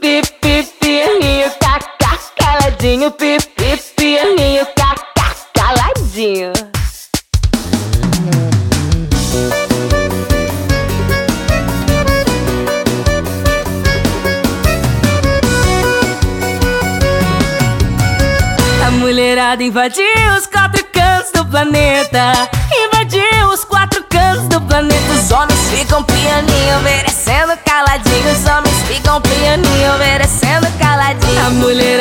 pi, pi, pirrinho, ca, caladinho, pi, pi, pirrinho, ca, caladinho. A mulherada invadiu os quatro cantos do planeta. Invadiu os quatro cantos do planeta. Os homens ficam pianinho, merecendo caladinho. Os homens ficam pianinho caladinho.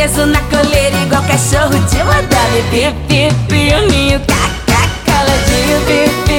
Preso na coleira igual cachorro de madame. Pi, pi, pianinho, caca, caladinho. Pi, pi,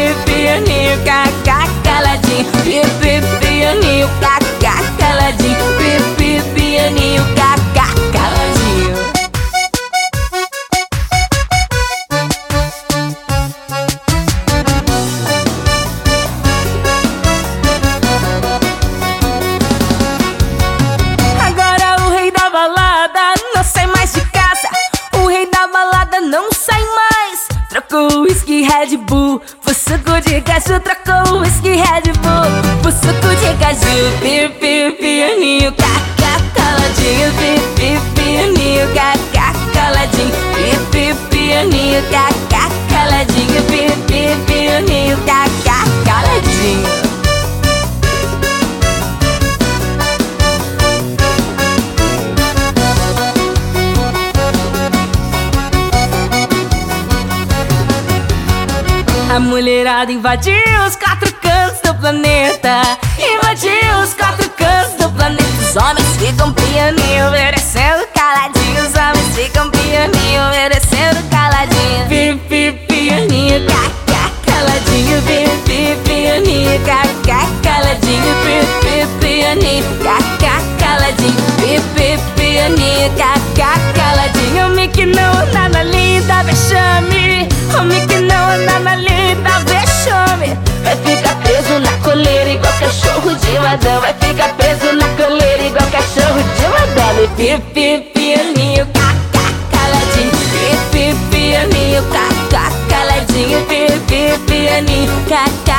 whisky Red Bull por suco de caju. Trocou o whisky Red Bull por suco de caju. Pi, pi, pianinho, caca, caladinho. Pi, pi, pianinho, caca, caladinho. Pi, pi, pianinho, caca, A mulherada invadiu os quatro cantos do planeta. Invadiu os quatro cantos do planeta. Os homens ficam pianinho, merecendo caladinho. Os homens ficam pianinho, merecendo caladinho. Pi, pi, pianinho, caca, caladinho. Pi, pi, pianinho, caca, caladinho. vai ficar preso na coleira igual cachorro de uma madame. Pipi, pianinho, cacá, caladinho. Pipi, pianinho, cacá, caladinho. Pipi, pianinho, cacá.